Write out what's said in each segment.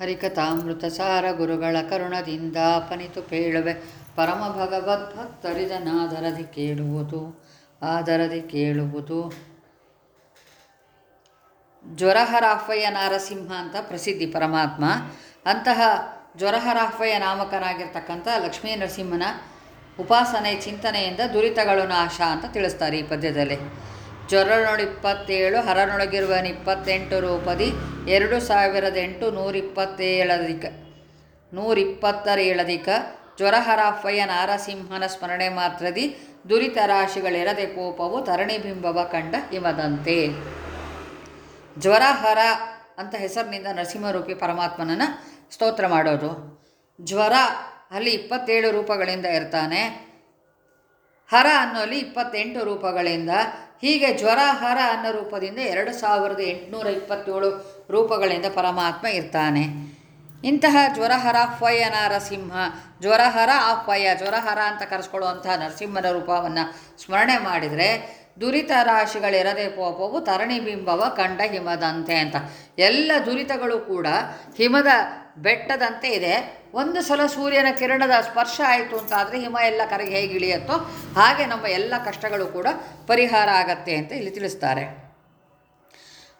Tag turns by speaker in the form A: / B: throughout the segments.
A: ಹರಿಕಥಾಮೃತ ಸಾರ ಗುರುಗಳ ಕರುಣದಿಂದ ಅಪನಿತು ಪೇಳುವೆ. ಪರಮ ಭಗವದ್ಭಕ್ತರಿದನಾದರದಿ ಕೇಳುವುದು, ಆದರದಿ ಕೇಳುವುದು. ಜ್ವರಹರಾಫಯ್ಯ ನಾರಸಿಂಹ ಅಂತ ಪ್ರಸಿದ್ಧಿ ಪರಮಾತ್ಮ. ಅಂತಹ ಜ್ವರಹರಾಫಯ್ಯ ನಾಮಕನಾಗಿರ್ತಕ್ಕಂಥ ಲಕ್ಷ್ಮೀ ನರಸಿಂಹನ ಉಪಾಸನೆ ಚಿಂತನೆಯಿಂದ ದುರಿತಗಳು ನಾಶ ಅಂತ ತಿಳಿಸ್ತಾರೆ ಈ ಪದ್ಯದಲ್ಲಿ. ಜ್ವರನೊಳಿಪ್ಪತ್ತೇಳು ಹರನೊಳಗಿರುವ ಇಪ್ಪತ್ತೆಂಟು ರೂಪದಿ, ಎರಡು ಸಾವಿರದ ಎಂಟು ನೂರಿಪ್ಪತ್ತೇಳಧಿಕ ನೂರಿಪ್ಪತ್ತರ ಏಳಧಿಕ ಜ್ವರಹರಾಹ್ವಯ ನಾರಸಿಂಹನ ಸ್ಮರಣೆ ಮಾತ್ರದಿ, ದುರಿತ ರಾಶಿಗಳಿರದೆ ಕೋಪವು ತರಣಿಬಿಂಬವ ಕಂಡ ಹಿಮದಂತೆ. ಜ್ವರಹರ ಅಂತ ಹೆಸರಿನಿಂದ ನರಸಿಂಹರೂಪಿ ಪರಮಾತ್ಮನನ್ನು ಸ್ತೋತ್ರ ಮಾಡೋದು. ಜ್ವರ ಅಲ್ಲಿ ಇಪ್ಪತ್ತೇಳು ರೂಪಗಳಿಂದ ಇರ್ತಾನೆ. ಹರ ಅನ್ನೋಲ್ಲಿ ಇಪ್ಪತ್ತೆಂಟು ರೂಪಗಳಿಂದ ಹೀಗೆ ಜ್ವರ ಹರ ಅನ್ನೋ ರೂಪದಿಂದ ಎರಡು ಸಾವಿರದ ಎಂಟುನೂರ ಇಪ್ಪತ್ತೇಳು ರೂಪಗಳಿಂದ ಪರಮಾತ್ಮ ಇರ್ತಾನೆ. ಇಂತಹ ಜ್ವರಹರಾಹ್ವಯ ನರಸಿಂಹ, ಜ್ವರಹರ ಆಹ್ವಯ ಜ್ವರಹರ ಅಂತ ಕರೆಸ್ಕೊಳ್ಳುವಂತಹ ನರಸಿಂಹನ ರೂಪವನ್ನು ಸ್ಮರಣೆ ಮಾಡಿದರೆ ದುರಿತ ರಾಶಿಗಳಿರದೆ ಪೋಪವು ತರಣಿಬಿಂಬವ ಕಂಡ ಹಿಮದಂತೆ ಅಂತ. ಎಲ್ಲ ದುರಿತಗಳು ಕೂಡ ಹಿಮದ ಬೆಟ್ಟದಂತೆ ಇದೆ. ಒಂದು ಸಲ ಸೂರ್ಯನ ಕಿರಣದ ಸ್ಪರ್ಶ ಆಯಿತು ಅಂತಾದರೆ ಹಿಮ ಎಲ್ಲ ಕರಗಿ ಹೇಗೆ ಇಳಿಯುತ್ತೋ ಹಾಗೆ ನಮ್ಮ ಎಲ್ಲ ಕಷ್ಟಗಳು ಕೂಡ ಪರಿಹಾರ ಆಗತ್ತೆ ಅಂತ ಇಲ್ಲಿ ತಿಳಿಸ್ತಾರೆ.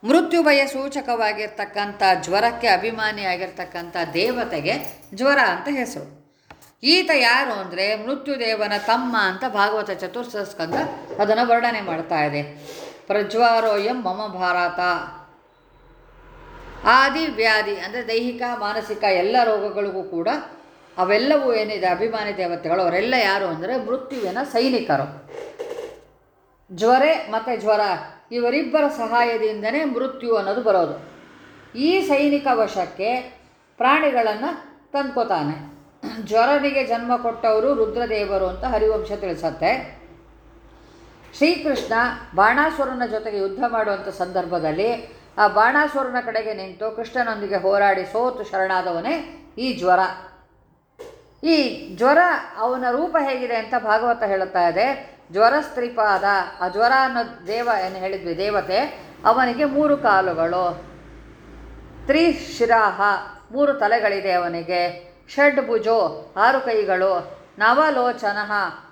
A: ಮೃತ್ಯುಭಯ ಸೂಚಕವಾಗಿರ್ತಕ್ಕಂಥ ಜ್ವರಕ್ಕೆ ಅಭಿಮಾನಿಯಾಗಿರ್ತಕ್ಕಂಥ ದೇವತೆಗೆ ಜ್ವರ ಅಂತ ಹೆಸರು. ಈತ ಯಾರು ಅಂದರೆ ಮೃತ್ಯುದೇವನ ತಮ್ಮ ಅಂತ ಭಾಗವತ ಚತುರ್ಥ ಸ್ಕಂದ ಅದನ್ನು ವರ್ಣನೆ ಮಾಡ್ತಾ ಇದೆ. ಪ್ರಜ್ವಾರೋಯಂ ಮಮ ಭಾರತ. ಆದಿ ವ್ಯಾಧಿ ಅಂದರೆ ದೈಹಿಕ, ಮಾನಸಿಕ ಎಲ್ಲ ರೋಗಗಳಿಗೂ ಕೂಡ ಅವೆಲ್ಲವೂ ಏನಿದೆ, ಅಭಿಮಾನಿ ದೇವತೆಗಳು, ಅವರೆಲ್ಲ ಯಾರು ಅಂದರೆ ಮೃತ್ಯುವಿನ ಸೈನಿಕರು. ಜ್ವರೆ ಮತ್ತು ಜ್ವರ, ಇವರಿಬ್ಬರ ಸಹಾಯದಿಂದನೇ ಮೃತ್ಯು ಅನ್ನೋದು ಬರೋದು. ಈ ಸೈನಿಕ ವಶಕ್ಕೆ ಪ್ರಾಣಿಗಳನ್ನು ತಂದ್ಕೋತಾನೆ. ಜ್ವರನಿಗೆ ಜನ್ಮ ಕೊಟ್ಟವರು ರುದ್ರದೇವರು ಅಂತ ಹರಿವಂಶ ತಿಳಿಸತ್ತೆ. ಶ್ರೀಕೃಷ್ಣ ಬಾಣಾಸುರನ ಜೊತೆಗೆ ಯುದ್ಧ ಮಾಡುವಂಥ ಸಂದರ್ಭದಲ್ಲಿ ಆ ಬಾಣಾಸುರನ ಕಡೆಗೆ ನಿಂತು ಕೃಷ್ಣನೊಂದಿಗೆ ಹೋರಾಡಿ ಸೋತು ಶರಣಾದವನೇ ಈ ಜ್ವರ. ಈ ಜ್ವರ ಅವನ ರೂಪ ಹೇಗಿದೆ ಅಂತ ಭಾಗವತ ಹೇಳುತ್ತಾ ಇದೆ. ಜ್ವರ ಸ್ತ್ರೀಪಾದ ಆ ಜ್ವರ ಅನ್ನೋ ದೇವ ಏನು ಹೇಳಿದ್ವಿ, ದೇವತೆ, ಅವನಿಗೆ ಮೂರು ಕಾಲುಗಳು. ತ್ರಿಶಿರಾಹ, ಮೂರು ತಲೆಗಳಿದೆ ಅವನಿಗೆ. ಷಡ್ ಭುಜೋ, ಆರು ಕೈಗಳು. ನವಲೋಚನ,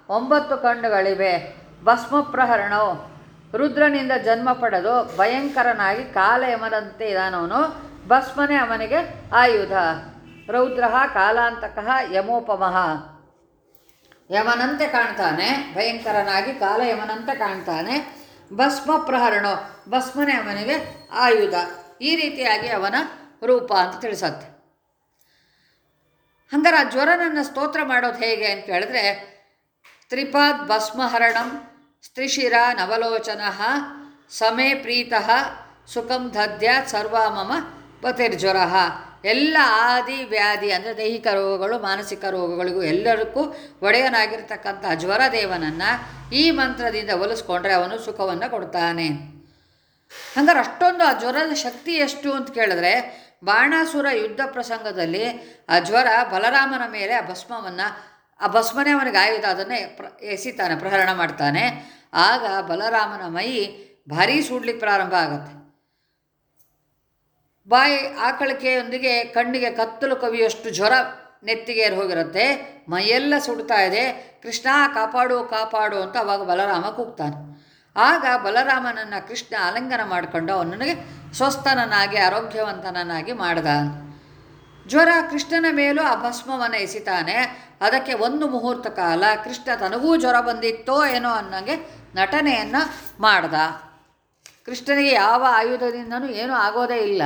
A: ಒಂಬತ್ತು ಕಣ್ಣುಗಳಿವೆ. ಭಸ್ಮಪ್ರಹರಣೋ ರುದ್ರನಿಂದ ಜನ್ಮ ಪಡೆದು ಭಯಂಕರನಾಗಿ ಕಾಲ ಯಮನಂತೆ ಇದಾನವನು. ಭಸ್ಮನೇ ಅವನಿಗೆ ಆಯುಧ. ರೌದ್ರ ಕಾಲಾಂತಕಃ ಯಮೋಪಮಃ. ಯಮನಂತೆ ಕಾಣ್ತಾನೆ, ಭಯಂಕರನಾಗಿ ಕಾಲ ಯಮನಂತೆ ಕಾಣ್ತಾನೆ. ಭಸ್ಮ ಪ್ರಹರಣೋ, ಭಸ್ಮನೇ ಅವನಿಗೆ ಆಯುಧ. ಈ ರೀತಿಯಾಗಿ ಅವನ ರೂಪ ಅಂತ ತಿಳಿಸತ್ತೆ. ಹಂಗಾರೆ ಆ ಜ್ವರನನ್ನು ಸ್ತೋತ್ರ ಮಾಡೋದು ಹೇಗೆ ಅಂತ ಹೇಳಿದ್ರೆ ತ್ರಿಪಾದ್ ಭಸ್ಮಹರಣಂ ಸ್ತ್ರಿಶಿರ ನವಲೋಚನ ಸಮೇ ಪ್ರೀತಃ ಸುಖಂ ದದ್ಯ ಸರ್ವ ಮಮ ಪತಿರ್ಜ್ವರ ಎಲ್ಲ ಆದಿ ವ್ಯಾಧಿ ಅಂದರೆ ದೈಹಿಕ ರೋಗಗಳು ಮಾನಸಿಕ ರೋಗಗಳಿಗೂ ಎಲ್ಲರಿಗೂ ಒಡೆಯನಾಗಿರ್ತಕ್ಕಂಥ ಜ್ವರದೇವನನ್ನು ಈ ಮಂತ್ರದಿಂದ ಹೊಲಿಸ್ಕೊಂಡ್ರೆ ಅವನು ಸುಖವನ್ನು ಕೊಡ್ತಾನೆ ಹಂಗಾರೆ ಅಷ್ಟೊಂದು ಆ ಜ್ವರದ ಶಕ್ತಿ ಎಷ್ಟು ಅಂತ ಕೇಳಿದ್ರೆ ಬಾಣಾಸುರ ಯುದ್ಧ ಪ್ರಸಂಗದಲ್ಲಿ ಆ ಜ್ವರ ಬಲರಾಮನ ಮೇಲೆ ಆ ಭಸ್ಮವನ್ನು ಆ ಭಸ್ಮನೇ ಅವನಿಗೆ ಆಯುಧ ಅದನ್ನೇ ಪ್ರ ಎಸಿತಾನೆ ಪ್ರಹರಣ ಮಾಡ್ತಾನೆ ಆಗ ಬಲರಾಮನ ಮೈ ಭಾರೀ ಸುಡ್ಲಿಕ್ಕೆ ಪ್ರಾರಂಭ ಆಗತ್ತೆ. ಬಾಯಿ ಆಕಳಿಕೆಯೊಂದಿಗೆ ಕಣ್ಣಿಗೆ ಕತ್ತಲು ಕವಿಯಷ್ಟು ಜ್ವರ ನೆತ್ತಿಗೆ ಏರಿ ಹೋಗಿರುತ್ತೆ. ಮೈಯೆಲ್ಲ ಸುಡ್ತಾ ಇದೆ. ಕೃಷ್ಣ ಕಾಪಾಡು ಕಾಪಾಡು ಅಂತ ಅವಾಗ ಬಲರಾಮ ಕೂಗ್ತಾನೆ. ಆಗ ಬಲರಾಮನನ್ನು ಕೃಷ್ಣ ಆಲಿಂಗನ ಮಾಡಿಕೊಂಡು ಅವನಿಗೆ ಸ್ವಸ್ಥನನ್ನಾಗಿ, ಆರೋಗ್ಯವಂತನನ್ನಾಗಿ ಮಾಡ್ದ. ಜ್ವರ ಕೃಷ್ಣನ ಮೇಲೂ ಆ ಭಸ್ಮವನ್ನು ಎಸಿತಾನೆ. ಅದಕ್ಕೆ ಒಂದು ಮುಹೂರ್ತ ಕಾಲ ಕೃಷ್ಣ ತನಗೂ ಜ್ವರ ಬಂದಿತ್ತೋ ಏನೋ ಅನ್ನೋಂಗೆ ನಟನೆಯನ್ನು ಮಾಡ್ದ. ಕೃಷ್ಣನಿಗೆ ಯಾವ ಆಯುಧದಿಂದನೂ ಏನೂ ಆಗೋದೇ ಇಲ್ಲ.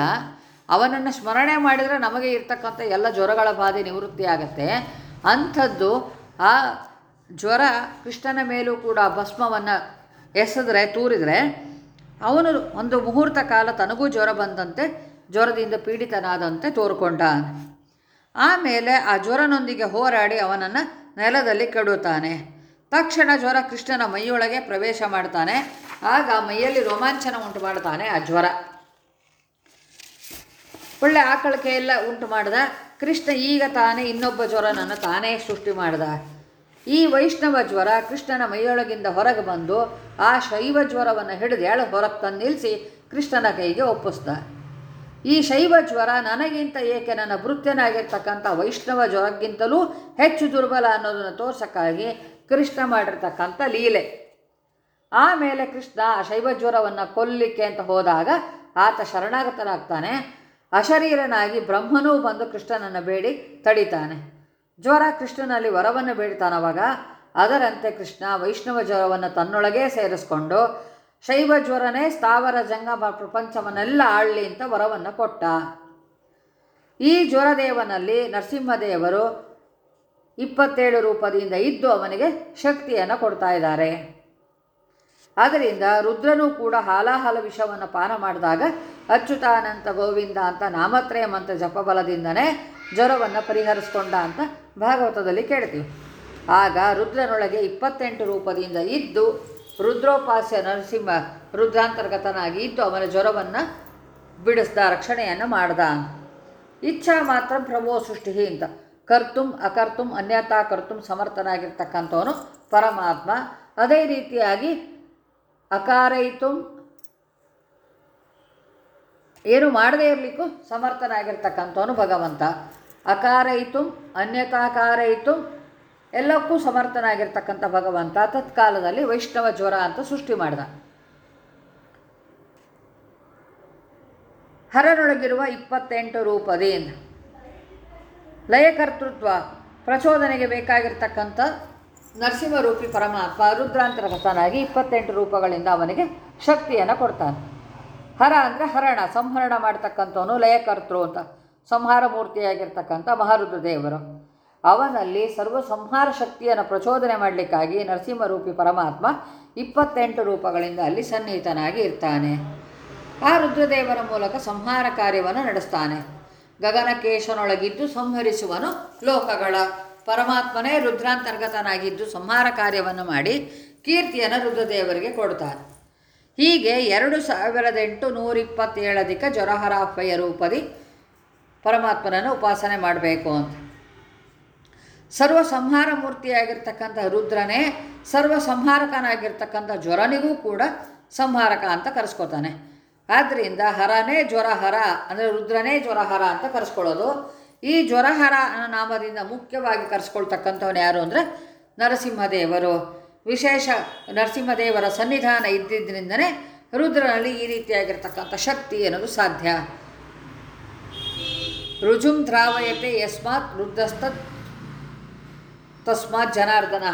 A: ಅವನನ್ನು ಸ್ಮರಣೆ ಮಾಡಿದರೆ ನಮಗೆ ಇರ್ತಕ್ಕಂಥ ಎಲ್ಲ ಜ್ವರಗಳ ಬಾಧೆ ನಿವೃತ್ತಿ ಆಗುತ್ತೆ. ಅಂಥದ್ದು ಆ ಜ್ವರ ಕೃಷ್ಣನ ಮೇಲೂ ಕೂಡ ಭಸ್ಮವನ್ನು ಎಸೆದ್ರೆ, ತೂರಿದರೆ ಅವನು ಒಂದು ಮುಹೂರ್ತ ಕಾಲ ತನಗೂ ಜ್ವರ ಬಂದಂತೆ ಜ್ವರದಿಂದ ಪೀಡಿತನಾದಂತೆ ತೋರ್ಕೊಂಡ. ಆಮೇಲೆ ಆ ಜ್ವರನೊಂದಿಗೆ ಹೋರಾಡಿ ಅವನನ್ನು ನೆಲದಲ್ಲಿ ಕೆಡುತ್ತಾನೆ ತಕ್ಷಣ ಜ್ವರ ಕೃಷ್ಣನ ಮೈಯೊಳಗೆ ಪ್ರವೇಶ ಮಾಡ್ತಾನೆ. ಆಗ ಮೈಯಲ್ಲಿ ರೋಮಾಂಚನ ಉಂಟು ಮಾಡ್ತಾನೆ ಆ ಜ್ವರ. ಒಳ್ಳೆ ಆಕಳಿಕೆ ಎಲ್ಲ ಉಂಟು ಮಾಡ್ದ. ಕೃಷ್ಣ ಈಗ ತಾನೇ ಇನ್ನೊಬ್ಬ ಜ್ವರನನ್ನು ತಾನೇ ಸೃಷ್ಟಿ ಮಾಡ್ದ. ಈ ವೈಷ್ಣವ ಜ್ವರ ಕೃಷ್ಣನ ಮೈಯೊಳಗಿಂದ ಹೊರಗೆ ಬಂದು ಆ ಶೈವ ಜ್ವರವನ್ನು ಹಿಡಿದು ಎಳು ಹೊರಗೆ ತಂದು ನಿಲ್ಲಿಸಿ ಕೃಷ್ಣನ ಕೈಗೆ ಒಪ್ಪಿಸ್ದ. ಈ ಶೈವ ಜ್ವರ ನನಗಿಂತ ಏಕೆ ನನ್ನ ಭೃತ್ಯನಾಗಿರ್ತಕ್ಕಂಥ ವೈಷ್ಣವ ಜ್ವರಕ್ಕಿಂತಲೂ ಹೆಚ್ಚು ದುರ್ಬಲ ಅನ್ನೋದನ್ನು ತೋರ್ಸಕ್ಕಾಗಿ ಕೃಷ್ಣ ಮಾಡಿರ್ತಕ್ಕಂಥ ಲೀಲೆ. ಆಮೇಲೆ ಕೃಷ್ಣ ಶೈವ ಜ್ವರವನ್ನು ಕೊಲ್ಲಿಕ್ಕೆ ಅಂತ ಹೋದಾಗ ಆತ ಶರಣಾಗತನಾಗ್ತಾನೆ. ಅಶರೀರನಾಗಿ ಬ್ರಹ್ಮನೂ ಬಂದು ಕೃಷ್ಣನನ್ನು ಬೇಡಿ ತಡಿತಾನೆ. ಜ್ವರ ಕೃಷ್ಣನಲ್ಲಿ ವರವನ್ನು ಬೇಡ್ತಾನವಾಗ ಅದರಂತೆ ಕೃಷ್ಣ ವೈಷ್ಣವ ಜ್ವರವನ್ನು ತನ್ನೊಳಗೇ ಸೇರಿಸ್ಕೊಂಡು ಶೈವ ಜ್ವರನೇ ಸ್ಥಾವರ ಜಂಗಮ ಪ್ರಪಂಚವನ್ನೆಲ್ಲ ಆಳ್ಲಿ ಅಂತ ವರವನ್ನು ಕೊಟ್ಟ. ಈ ಜ್ವರದೇವನಲ್ಲಿ ನರಸಿಂಹದೇವರು ಇಪ್ಪತ್ತೇಳು ರೂಪದಿಂದ ಇದ್ದು ಅವನಿಗೆ ಶಕ್ತಿಯನ್ನು ಕೊಡ್ತಾ ಇದ್ದಾರೆ. ಆದ್ದರಿಂದ ರುದ್ರನೂ ಕೂಡ ಹಾಲಾಹಲ ವಿಷವನ್ನು ಪಾನ ಮಾಡಿದಾಗ ಅಚ್ಯುತಾನಂತ ಗೋವಿಂದ ಅಂತ ನಾಮತ್ರಯ ಮಂತ್ರ ಜಪಬಲದಿಂದನೇ ಜ್ವರವನ್ನು ಪರಿಹರಿಸ್ಕೊಂಡ ಅಂತ ಭಾಗವತದಲ್ಲಿ ಕೇಳ್ತೀವಿ. ಆಗ ರುದ್ರನೊಳಗೆ ಇಪ್ಪತ್ತೆಂಟು ರೂಪದಿಂದ ಇದ್ದು ರುದ್ರೋಪಾಸ್ಯ ನರಸಿಂಹ ರುದ್ರಾಂತರ್ಗತನಾಗಿ ಇದ್ದು ಅವನ ಜ್ವರವನ್ನು ಬಿಡಿಸ್ದ ರಕ್ಷಣೆಯನ್ನು ಮಾಡ್ದ. ಇಚ್ಛಾ ಮಾತ್ರ ಪ್ರಭೋ ಸೃಷ್ಟಿ ಅಂತ. ಕರ್ತುಂ ಅಕರ್ತುಂ ಅನ್ಯತಾ ಕರ್ತುಂ ಸಮರ್ಥನಾಗಿರ್ತಕ್ಕಂಥವನು ಪರಮಾತ್ಮ. ಅದೇ ರೀತಿಯಾಗಿ ಅಕಾರಯಿತು ಏನು ಮಾಡದೇ ಇರಲಿಕ್ಕೂ ಸಮರ್ಥನಾಗಿರ್ತಕ್ಕಂಥವನು ಭಗವಂತ. ಅಕಾರಯಿತು ಅನ್ಯತಾಕಾರಯಿತು ಎಲ್ಲಕ್ಕೂ ಸಮರ್ಥನಾಗಿರ್ತಕ್ಕಂಥ ಭಗವಂತ. ತತ್ಕಾಲದಲ್ಲಿ ವೈಷ್ಣವ ಜ್ವರ ಅಂತ ಸೃಷ್ಟಿ ಮಾಡಿದ. ಹರನೊಳಗಿರುವ ಇಪ್ಪತ್ತೆಂಟು ರೂಪದಿಂದ ಲಯಕರ್ತೃತ್ವ ಪ್ರಚೋದನೆಗೆ ಬೇಕಾಗಿರ್ತಕ್ಕಂಥ ನರಸಿಂಹರೂಪಿ ಪರಮಾತ್ಮ ರುದ್ರಾಂತರಗತನಾಗಿ ಇಪ್ಪತ್ತೆಂಟು ರೂಪಗಳಿಂದ ಅವನಿಗೆ ಶಕ್ತಿಯನ್ನು ಕೊಡ್ತಾನೆ. ಹರ ಅಂದರೆ ಹರಣ, ಸಂಹರಣ ಮಾಡ್ತಕ್ಕಂಥವನು ಲಯಕರ್ತೃ ಅಂತ. ಸಂಹಾರ ಮೂರ್ತಿಯಾಗಿರ್ತಕ್ಕಂಥ ಮಹಾರುದ್ರದೇವರು ಅವನಲ್ಲಿ ಸರ್ವ ಸಂಹಾರ ಶಕ್ತಿಯನ್ನು ಪ್ರಚೋದನೆ ಮಾಡಲಿಕ್ಕಾಗಿ ನರಸಿಂಹರೂಪಿ ಪರಮಾತ್ಮ ಇಪ್ಪತ್ತೆಂಟು ರೂಪಗಳಿಂದ ಅಲ್ಲಿ ಸನ್ನಿಹಿತನಾಗಿ ಇರ್ತಾನೆ. ಆ ರುದ್ರದೇವರ ಮೂಲಕ ಸಂಹಾರ ಕಾರ್ಯವನ್ನು ನಡೆಸ್ತಾನೆ. ಗಗನಕೇಶನೊಳಗಿದ್ದು ಸಂಹರಿಸುವನು ಲೋಕಗಳ. ಪರಮಾತ್ಮನೇ ರುದ್ರಾಂತರ್ಗತನಾಗಿದ್ದು ಸಂಹಾರ ಕಾರ್ಯವನ್ನು ಮಾಡಿ ಕೀರ್ತಿಯನ್ನು ರುದ್ರದೇವರಿಗೆ ಕೊಡ್ತಾನೆ ಹೀಗೆ ಎರಡು ಸಾವಿರದ ಎಂಟು ನೂರಿಪ್ಪತ್ತೇಳದಿಕ ಜ್ವರಹರಾಫಯ ರೂಪದಿ ಪರಮಾತ್ಮನನ್ನು ಉಪಾಸನೆ ಮಾಡಬೇಕು ಅಂತ. ಸರ್ವ ಸಂಹಾರ ಮೂರ್ತಿಯಾಗಿರ್ತಕ್ಕಂಥ ರುದ್ರನೇ ಸರ್ವ ಸಂಹಾರಕನಾಗಿರ್ತಕ್ಕಂಥ ಜ್ವರನಿಗೂ ಕೂಡ ಸಂಹಾರಕ ಅಂತ ಕರೆಸ್ಕೊತಾನೆ. ಆದ್ದರಿಂದ ಹರನೇ ಜ್ವರಹರ ಅಂದರೆ ರುದ್ರನೇ ಜ್ವರಹರ ಅಂತ ಕರೆಸ್ಕೊಳ್ಳೋದು. ಈ ಜ್ವರಹರ ಅನ್ನೋ ನಾಮದಿಂದ ಮುಖ್ಯವಾಗಿ ಕರೆಸ್ಕೊಳ್ತಕ್ಕಂಥವನು ಯಾರು ಅಂದರೆ ನರಸಿಂಹದೇವರು. ವಿಶೇಷ ನರಸಿಂಹದೇವರ ಸನ್ನಿಧಾನ ಇದ್ದಿದ್ದರಿಂದನೇ ರುದ್ರನಲ್ಲಿ ಈ ರೀತಿಯಾಗಿರ್ತಕ್ಕಂಥ ಶಕ್ತಿ ಅನ್ನೋದು ಸಾಧ್ಯ. ರುಜುಂ ದ್ರಾವಯತೆ ಯಸ್ಮಾತ್ ರುದ್ರಸ್ತ ತಸ್ಮಾತ್ ಜನಾರ್ದನ.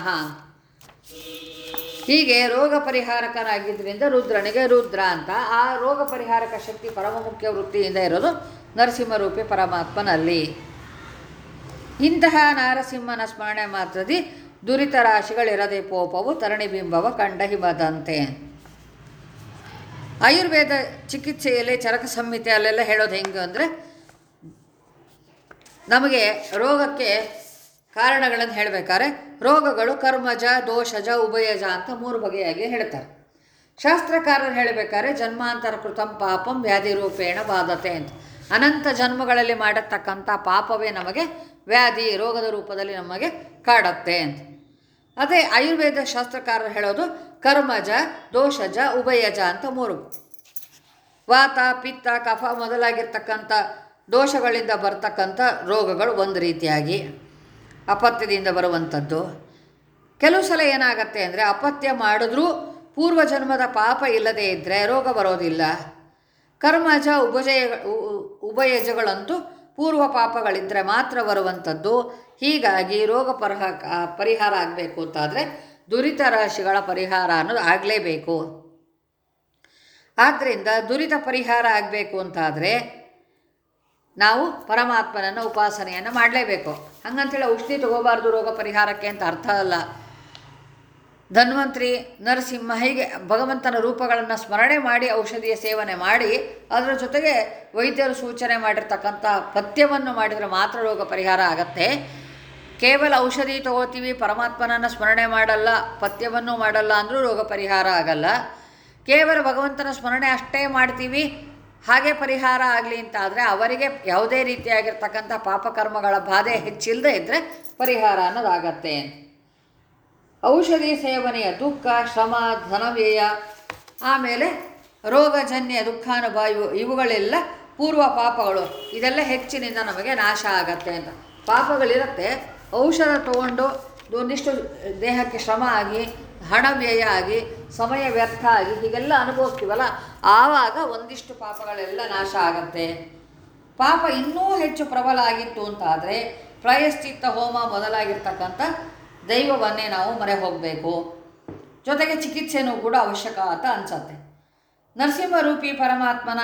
A: ಹೀಗೆ ರೋಗ ಪರಿಹಾರಕನಾಗಿದ್ದರಿಂದ ರುದ್ರನಿಗೆ ರುದ್ರ ಅಂತ. ಆ ರೋಗ ಪರಿಹಾರಕ ಶಕ್ತಿ ಪರಮ ಮುಖ್ಯ ವೃತ್ತಿಯಿಂದ ಇರೋದು ನರಸಿಂಹರೂಪಿ ಪರಮಾತ್ಮನಲ್ಲಿ. ಇಂತಹ ನಾರಸಿಂಹನ ಸ್ಮರಣೆ ಮಾತ್ರದಿ ದುರಿತ ರಾಶಿಗಳಿರದೆ ಪೋಪವು ತರಣಿಬಿಂಬವ ಕಂಡ ಹಿಮದಂತೆ. ಆಯುರ್ವೇದ ಚಿಕಿತ್ಸೆಯಲ್ಲಿ ಚರಕ ಸಂಹಿತೆ ಅಲ್ಲೆಲ್ಲ ಹೇಳೋದು ಹೆಂಗೆ ಅಂದರೆ ನಮಗೆ ರೋಗಕ್ಕೆ ಕಾರಣಗಳನ್ನು ಹೇಳಬೇಕಾದ್ರೆ ರೋಗಗಳು ಕರ್ಮಜ, ದೋಷಜ, ಉಭಯಜ ಅಂತ ಮೂರು ಬಗೆಯಾಗಿ ಹೇಳ್ತಾರೆ. ಶಾಸ್ತ್ರಕಾರರು ಹೇಳಬೇಕಾದ್ರೆ ಜನ್ಮಾಂತರ ಕೃತಂ ಪಾಪಂ ವ್ಯಾಧಿ ರೂಪೇಣ ಬಾಧತೆ ಅಂತ. ಅನಂತ ಜನ್ಮಗಳಲ್ಲಿ ಮಾಡತಕ್ಕಂಥ ಪಾಪವೇ ನಮಗೆ ವ್ಯಾಧಿ, ರೋಗದ ರೂಪದಲ್ಲಿ ನಮಗೆ ಕಾಡತ್ತೆ ಅಂತ. ಅದೇ ಆಯುರ್ವೇದ ಶಾಸ್ತ್ರಕಾರರು ಹೇಳೋದು ಕರ್ಮಜ, ದೋಷಜ, ಉಭಯಜ ಅಂತ ಮೂರು. ವಾತ, ಪಿತ್ತ, ಕಫ ಮೊದಲಾಗಿರ್ತಕ್ಕಂಥ ದೋಷಗಳಿಂದ ಬರ್ತಕ್ಕಂಥ ರೋಗಗಳು ಒಂದು ರೀತಿಯಾಗಿ. ಅಪತ್ಯದಿಂದ ಬರುವಂಥದ್ದು. ಕೆಲವು ಸಲ ಏನಾಗತ್ತೆ ಅಂದರೆ ಅಪತ್ಯ ಮಾಡಿದ್ರೂ ಪೂರ್ವ ಜನ್ಮದ ಪಾಪ ಇಲ್ಲದೇ ಇದ್ದರೆ ರೋಗ ಬರೋದಿಲ್ಲ. ಕರ್ಮಜ ಉಭಜಯ ಉಭಯಜಗಳಂತೂ ಪೂರ್ವ ಪಾಪಗಳಿದ್ದರೆ ಮಾತ್ರ ಬರುವಂಥದ್ದು. ಹೀಗಾಗಿ ರೋಗ ಪರಿಹ ಪರಿಹಾರ ಆಗಬೇಕು ಅಂತಾದರೆ ದುರಿತ ರಾಶಿಗಳ ಪರಿಹಾರ ಅನ್ನೋದು ಆಗಲೇಬೇಕು. ಆದ್ದರಿಂದ ದುರಿತ ಪರಿಹಾರ ಆಗಬೇಕು ಅಂತಾದರೆ ನಾವು ಪರಮಾತ್ಮನನ್ನು ಉಪಾಸನೆಯನ್ನು ಮಾಡಲೇಬೇಕು. ಹಂಗಂತೇಳಿ ಔಷಧಿ ತಗೋಬಾರ್ದು ರೋಗ ಪರಿಹಾರಕ್ಕೆ ಅಂತ ಅರ್ಥ ಅಲ್ಲ. ಧನ್ವಂತ್ರಿ, ನರಸಿಂಹ ಹೀಗೆ ಭಗವಂತನ ರೂಪಗಳನ್ನು ಸ್ಮರಣೆ ಮಾಡಿ ಔಷಧಿಯ ಸೇವನೆ ಮಾಡಿ ಅದರ ಜೊತೆಗೆ ವೈದ್ಯರು ಸೂಚನೆ ಮಾಡಿರ್ತಕ್ಕಂಥ ಪಥ್ಯವನ್ನು ಮಾಡಿದರೆ ಮಾತ್ರ ರೋಗ ಪರಿಹಾರ ಆಗತ್ತೆ. ಕೇವಲ ಔಷಧಿ ತಗೋತೀವಿ, ಪರಮಾತ್ಮನನ್ನು ಸ್ಮರಣೆ ಮಾಡಲ್ಲ, ಪಥ್ಯವನ್ನು ಮಾಡಲ್ಲ ಅಂದರೂ ರೋಗ ಪರಿಹಾರ ಆಗಲ್ಲ. ಕೇವಲ ಭಗವಂತನ ಸ್ಮರಣೆ ಅಷ್ಟೇ ಮಾಡ್ತೀವಿ ಹಾಗೆ ಪರಿಹಾರ ಆಗಲಿ ಅಂತ ಆದರೆ ಅವರಿಗೆ ಯಾವುದೇ ರೀತಿಯಾಗಿರ್ತಕ್ಕಂಥ ಪಾಪಕರ್ಮಗಳ ಬಾಧೆ ಹೆಚ್ಚಿಲ್ಲದೆ ಇದ್ದರೆ ಪರಿಹಾರ ಅನ್ನೋದಾಗತ್ತೆ ಔಷಧಿ ಸೇವನೆಯ ದುಃಖ, ಶ್ರಮ, ಧನವ್ಯಯ, ಆಮೇಲೆ ರೋಗಜನ್ಯ, ದುಃಖಾನುಭವ ಇವು ಇವುಗಳೆಲ್ಲ ಪೂರ್ವ ಪಾಪಗಳು. ಇದೆಲ್ಲ ಹೆಚ್ಚಿನಿಂದ ನಮಗೆ ನಾಶ ಆಗತ್ತೆ ಅಂತ. ಪಾಪಗಳಿರುತ್ತೆ, ಔಷಧ ತಗೊಂಡು ಒಂದಿಷ್ಟು ದೇಹಕ್ಕೆ ಶ್ರಮ ಆಗಿ ಹಣ ವ್ಯಯ ಆಗಿ ಸಮಯ ವ್ಯರ್ಥ ಆಗಿ ಹೀಗೆಲ್ಲ ಅನುಭವಿಸ್ತೀವಲ್ಲ, ಆವಾಗ ಒಂದಿಷ್ಟು ಪಾಪಗಳೆಲ್ಲ ನಾಶ ಆಗತ್ತೆ. ಪಾಪ ಇನ್ನೂ ಹೆಚ್ಚು ಪ್ರಬಲ ಆಗಿತ್ತು ಅಂತಾದರೆ, ಪ್ರಾಯಶ್ಚಿತ್ತ ಹೋಮ ಮೊದಲಾಗಿರ್ತಕ್ಕಂಥ ದೈವವನ್ನೇ ನಾವು ಮರೆ ಹೋಗಬೇಕು. ಜೊತೆಗೆ ಚಿಕಿತ್ಸೆನೂ ಕೂಡ ಅವಶ್ಯಕ ಅಂತ ಅನ್ಸತ್ತೆ. ನರಸಿಂಹರೂಪಿ ಪರಮಾತ್ಮನ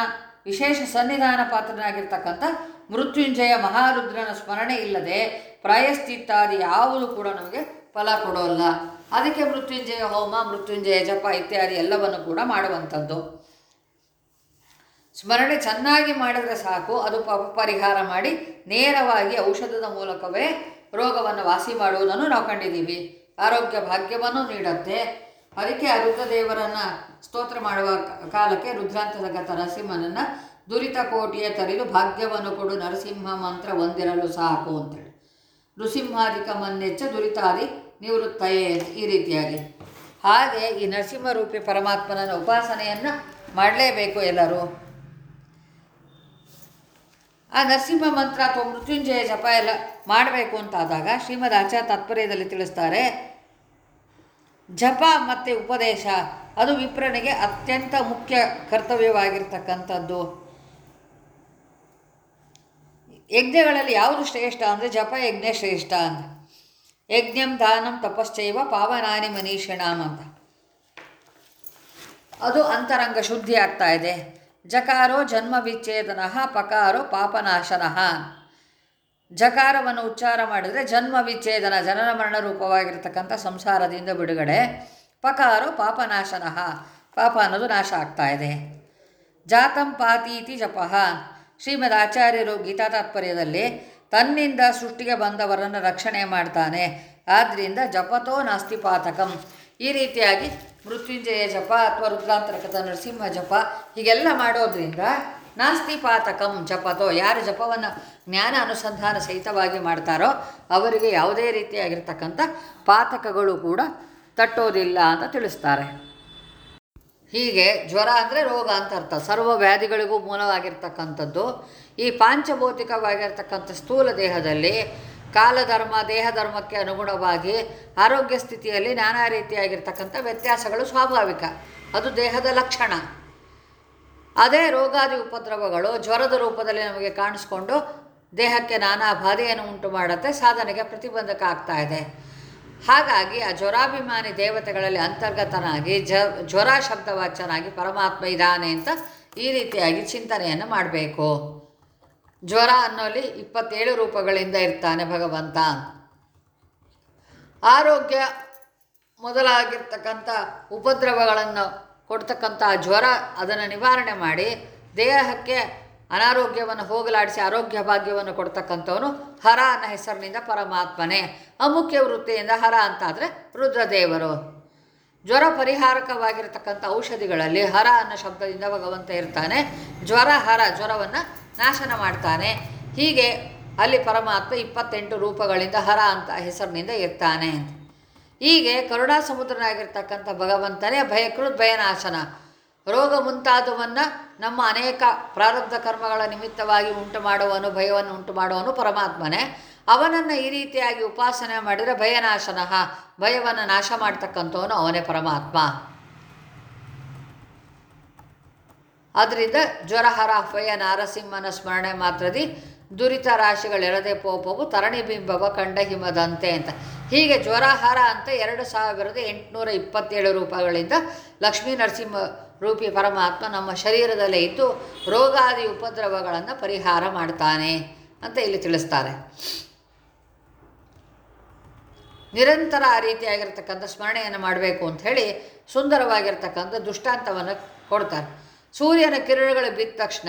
A: ವಿಶೇಷ ಸನ್ನಿಧಾನ ಪಾತ್ರನಾಗಿರ್ತಕ್ಕಂಥ ಮೃತ್ಯುಂಜಯ ಮಹಾರುದ್ರನ ಸ್ಮರಣೆ ಇಲ್ಲದೆ ಪ್ರಾಯಶ್ಚಿತ್ತಾದಿ ಯಾವುದು ಕೂಡ ನಮಗೆ ಫಲ ಕೊಡೋಲ್ಲ. ಅದಕ್ಕೆ ಮೃತ್ಯುಂಜಯ ಹೋಮ, ಮೃತ್ಯುಂಜಯ ಜಪ ಇತ್ಯಾದಿ ಎಲ್ಲವನ್ನು ಕೂಡ ಮಾಡುವಂಥದ್ದು. ಸ್ಮರಣೆ ಚೆನ್ನಾಗಿ ಮಾಡಿದರೆ ಸಾಕು, ಅದು ಪಾಪ ಪರಿಹಾರ ಮಾಡಿ ನೇರವಾಗಿ ಔಷಧದ ಮೂಲಕವೇ ರೋಗವನ್ನು ವಾಸಿ ಮಾಡುವುದನ್ನು ನಾವು ಕಂಡಿದ್ದೀವಿ. ಆರೋಗ್ಯ ಭಾಗ್ಯವನ್ನು ನೀಡುತ್ತೆ. ಅದಕ್ಕೆ ಆ ರುದ್ರದೇವರನ್ನು ಸ್ತೋತ್ರ ಮಾಡುವ ಕಾಲಕ್ಕೆ ರುದ್ರಾಂತರ್ಗತ ನರಸಿಂಹನನ್ನು ದುರಿತ ಕೋಟಿಯ ತರಿದು ಭಾಗ್ಯವನ್ನು ಕೊಡು, ನರಸಿಂಹ ಮಂತ್ರ ಒಂದಿರಲು ಸಾಕು ಅಂತೇಳಿ. ನೃಸಿಂಹಾಧಿಕ ಮನ್ನೆಚ್ಚ ದುರಿತಾದಿ ನಿವೃತ್ತಯೇ ಈ ರೀತಿಯಾಗಿ. ಹಾಗೆ ಈ ನರಸಿಂಹರೂಪಿ ಪರಮಾತ್ಮನ ಉಪಾಸನೆಯನ್ನು ಮಾಡಲೇಬೇಕು ಎಲ್ಲರೂ. ಆ ನರಸಿಂಹ ಮಂತ್ರ ಅಥವಾ ಮೃತ್ಯುಂಜಯ ಜಪ ಎಲ್ಲ ಮಾಡಬೇಕು ಅಂತಾದಾಗ ಶ್ರೀಮದ್ ಆಚಾರ್ಯ ತಾತ್ಪರ್ಯದಲ್ಲಿ ತಿಳಿಸ್ತಾರೆ, ಜಪ ಮತ್ತು ಉಪದೇಶ ಅದು ವಿಪ್ರನಿಗೆ ಅತ್ಯಂತ ಮುಖ್ಯ ಕರ್ತವ್ಯವಾಗಿರ್ತಕ್ಕಂಥದ್ದು. ಯಜ್ಞಗಳಲ್ಲಿ ಯಾವುದು ಶ್ರೇಷ್ಠ ಅಂದರೆ ಜಪ ಯಜ್ಞ ಶ್ರೇಷ್ಠ ಅಂತ ಯಜ್ಞಂ ದಾನಂ ತಪಶ್ಚೈವ ಪಾವನಾನಿ ಮನೀಷಿಣಾಮ್ ಅಂತ. ಅದು ಅಂತರಂಗ ಶುದ್ಧಿ ಆಗ್ತಾ ಇದೆ. ಜಕಾರೋ ಜನ್ಮ ವಿಚ್ಛೇದನ ಪಕಾರೋ ಪಾಪನಾಶನಃ ಜಕಾರವನ್ನು ಉಚ್ಚಾರ ಮಾಡಿದರೆ ಜನ್ಮ ವಿಚ್ಛೇದನ, ಜನನ ಮರಣ ರೂಪವಾಗಿರ್ತಕ್ಕಂಥ ಸಂಸಾರದಿಂದ ಬಿಡುಗಡೆ ಪಕಾರೋ ಪಾಪನಾಶನಃ. ಪಾಪ ಅನ್ನೋದು ನಾಶ ಆಗ್ತಾ ಇದೆ. ಜಾತಂ ಪಾತೀತಿ ಜಪಃ. ಶ್ರೀಮದ್ ಆಚಾರ್ಯರು ಗೀತಾ ತಾತ್ಪರ್ಯದಲ್ಲಿ ತನ್ನಿಂದ ಸೃಷ್ಟಿಗೆ ಬಂದವರನ್ನು ರಕ್ಷಣೆ ಮಾಡ್ತಾನೆ. ಆದ್ದರಿಂದ ಜಪತೋ ನಾಸ್ತಿ ಪಾತಕಂ. ಈ ರೀತಿಯಾಗಿ ಮೃತ್ಯುಂಜಯ ಜಪ ಅಥವಾ ರುದ್ರಾಂತರಕಥ ನರಸಿಂಹ ಜಪ, ಹೀಗೆಲ್ಲ ಮಾಡೋದ್ರಿಂದ ನಾಸ್ತಿ ಪಾತಕಂ ಜಪತೋ. ಯಾರು ಜಪವನ್ನು ಜ್ಞಾನ ಅನುಸಂಧಾನ ಸಹಿತವಾಗಿ ಮಾಡ್ತಾರೋ ಅವರಿಗೆ ಯಾವುದೇ ರೀತಿಯಾಗಿರ್ತಕ್ಕಂಥ ಪಾತಕಗಳು ಕೂಡ ತಟ್ಟೋದಿಲ್ಲ ಅಂತ ತಿಳಿಸ್ತಾರೆ. ಹೀಗೆ ಜ್ವರ ಅಂದರೆ ರೋಗ ಅಂತ ಅರ್ಥ. ಸರ್ವ ವ್ಯಾಧಿಗಳಿಗೂ ಮೂಲವಾಗಿರ್ತಕ್ಕಂಥದ್ದು. ಈ ಪಾಂಚಭೌತಿಕವಾಗಿರ್ತಕ್ಕಂಥ ಸ್ಥೂಲ ದೇಹದಲ್ಲಿ ಕಾಲಧರ್ಮ, ದೇಹಧರ್ಮಕ್ಕೆ ಅನುಗುಣವಾಗಿ ಆರೋಗ್ಯ ಸ್ಥಿತಿಯಲ್ಲಿ ನಾನಾ ರೀತಿಯಾಗಿರ್ತಕ್ಕಂಥ ವ್ಯತ್ಯಾಸಗಳು ಸ್ವಾಭಾವಿಕ. ಅದು ದೇಹದ ಲಕ್ಷಣ. ಅದೇ ರೋಗಾದಿ ಉಪದ್ರವಗಳು ಜ್ವರದ ರೂಪದಲ್ಲಿ ನಮಗೆ ಕಾಣಿಸ್ಕೊಂಡು ದೇಹಕ್ಕೆ ನಾನಾ ಬಾಧೆಯನ್ನು ಉಂಟು ಮಾಡುತ್ತೆ ಸಾಧನೆಗೆ ಪ್ರತಿಬಂಧಕ ಆಗ್ತಾ ಇದೆ. ಹಾಗಾಗಿ ಆ ಜ್ವರಾಭಿಮಾನಿ ದೇವತೆಗಳಲ್ಲಿ ಅಂತರ್ಗತನಾಗಿ ಜ, ಜ್ವರ ಶಬ್ದವಾಚನಾಗಿ ಪರಮಾತ್ಮ ಇದ್ದಾನೆ ಅಂತ ಈ ರೀತಿಯಾಗಿ ಚಿಂತನೆಯನ್ನು ಮಾಡಬೇಕು. ಜ್ವರ ಅನ್ನೋಲ್ಲಿ ಇಪ್ಪತ್ತೇಳು ರೂಪಗಳಿಂದ ಇರ್ತಾನೆ ಭಗವಂತ. ಆರೋಗ್ಯ ಮೊದಲಾಗಿರ್ತಕ್ಕಂಥ ಉಪದ್ರವಗಳನ್ನು ಕೊಡ್ತಕ್ಕಂಥ ಜ್ವರ ಅದನ್ನು ನಿವಾರಣೆ ಮಾಡಿ ದೇಹಕ್ಕೆ ಅನಾರೋಗ್ಯವನ್ನು ಹೋಗಲಾಡಿಸಿ ಆರೋಗ್ಯ ಭಾಗ್ಯವನ್ನು ಕೊಡ್ತಕ್ಕಂಥವನು ಹರ ಅನ್ನೋ ಹೆಸರಿನಿಂದ ಪರಮಾತ್ಮನೇ. ಅಮುಖ್ಯ ವೃತ್ತಿಯಿಂದ ಹರ ಅಂತಾದರೆ ರುದ್ರದೇವರು. ಜ್ವರ ಪರಿಹಾರಕವಾಗಿರತಕ್ಕಂಥ ಔಷಧಿಗಳಲ್ಲಿ ಹರ ಅನ್ನೋ ಶಬ್ದದಿಂದ ಭಗವಂತ ಇರ್ತಾನೆ. ಜ್ವರ, ಹರ ಜ್ವರವನ್ನು ನಾಶನ ಮಾಡ್ತಾನೆ. ಹೀಗೆ ಅಲ್ಲಿ ಪರಮಾತ್ಮ ಇಪ್ಪತ್ತೆಂಟು ರೂಪಗಳಿಂದ ಹರ ಅಂತ ಹೆಸರಿನಿಂದ ಇರ್ತಾನೆ. ಹೀಗೆ ಕರುಣಾ ಸಮುದ್ರನಾಗಿರ್ತಕ್ಕಂಥ ಭಗವಂತನೇ ಭಯಕೃತ್ ಭಯನಾಶನ. ರೋಗ ಮುಂತಾದವನ್ನು ನಮ್ಮ ಅನೇಕ ಪ್ರಾರಬ್ಧ ಕರ್ಮಗಳ ನಿಮಿತ್ತವಾಗಿ ಉಂಟು ಮಾಡುವನು ಭಯವನ್ನು ಉಂಟು ಮಾಡುವನು ಪರಮಾತ್ಮನೇ. ಅವನನ್ನು ಈ ರೀತಿಯಾಗಿ ಉಪಾಸನೆ ಮಾಡಿದರೆ ಭಯನಾಶನ ಭಯವನ್ನು ನಾಶ ಮಾಡ್ತಕ್ಕಂಥವನು ಅವನೇ ಪರಮಾತ್ಮ. ಆದ್ದರಿಂದ ಜ್ವರಹರ ಭಯ ನಾರಸಿಂಹನ ಸ್ಮರಣೆ ಮಾತ್ರದಿ ದುರಿತ ರಾಶಿಗಳೆರದೆ ಪೋಪವು ತರಣಿ ಬಿಂಬವ ಕಂಡ ಹಿಮದಂತೆ ಅಂತ. ಹೀಗೆ ಜ್ವರಹಾರ ಅಂತ ಎರಡು ಸಾವಿರದ ಎಂಟುನೂರ ಇಪ್ಪತ್ತೇಳು ರೂಪಾಯಿಗಳಿಂದ ಲಕ್ಷ್ಮೀ ನರಸಿಂಹ ರೂಪಿ ಪರಮಾತ್ಮ ನಮ್ಮ ಶರೀರದಲ್ಲೇ ಇದ್ದು ರೋಗಾದಿ ಉಪದ್ರವಗಳನ್ನು ಪರಿಹಾರ ಮಾಡ್ತಾನೆ ಅಂತ ಇಲ್ಲಿ ತಿಳಿಸ್ತಾರೆ. ನಿರಂತರ ಆ ರೀತಿಯಾಗಿರ್ತಕ್ಕಂಥ ಸ್ಮರಣೆಯನ್ನು ಮಾಡಬೇಕು ಅಂತ ಹೇಳಿ ಸುಂದರವಾಗಿರ್ತಕ್ಕಂಥ ದುಷ್ಟಾಂತವನ್ನು ಕೊಡ್ತಾರೆ. ಸೂರ್ಯನ ಕಿರಣಗಳು ಬಿದ್ದ ತಕ್ಷಣ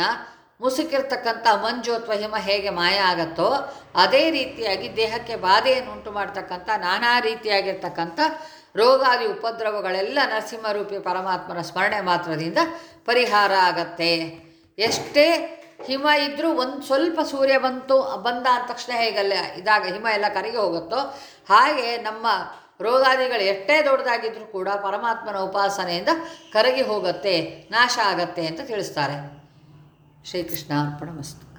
A: ಮುಸುಕಿರ್ತಕ್ಕಂಥ ಮಂಜು ಅಥವಾ ಹಿಮ ಹೇಗೆ ಮಾಯ ಆಗತ್ತೋ ಅದೇ ರೀತಿಯಾಗಿ ದೇಹಕ್ಕೆ ಬಾಧೆಯನ್ನು ಉಂಟು ಮಾಡ್ತಕ್ಕಂಥ ನಾನಾ ರೀತಿಯಾಗಿರ್ತಕ್ಕಂಥ ರೋಗಾದಿ ಉಪದ್ರವಗಳೆಲ್ಲ ನರಸಿಂಹರೂಪಿ ಪರಮಾತ್ಮನ ಸ್ಮರಣೆ ಮಾತ್ರದಿಂದ ಪರಿಹಾರ ಆಗತ್ತೆ. ಎಷ್ಟೇ ಹಿಮ ಇದ್ದರೂ ಒಂದು ಸ್ವಲ್ಪ ಸೂರ್ಯ ಬಂತು, ಬಂದ ಅಂದ ತಕ್ಷಣ ಹೇಗಲ್ಲ, ಇದಾಗ ಹಿಮ ಎಲ್ಲ ಕರಗಿ ಹೋಗುತ್ತೋ? ಹಾಗೆ ನಮ್ಮ ರೋಗಾದಿಗಳು ಎಷ್ಟೇ ದೊಡ್ಡದಾಗಿದ್ದರೂ ಕೂಡ ಪರಮಾತ್ಮನ ಉಪಾಸನೆಯಿಂದ ಕರಗಿ ಹೋಗುತ್ತೆ, ನಾಶ ಆಗತ್ತೆ ಅಂತ ತಿಳಿಸ್ತಾರೆ. ಶ್ರೀಕೃಷ್ಣ ಅರ್ಪಣ ಮಸ್ತು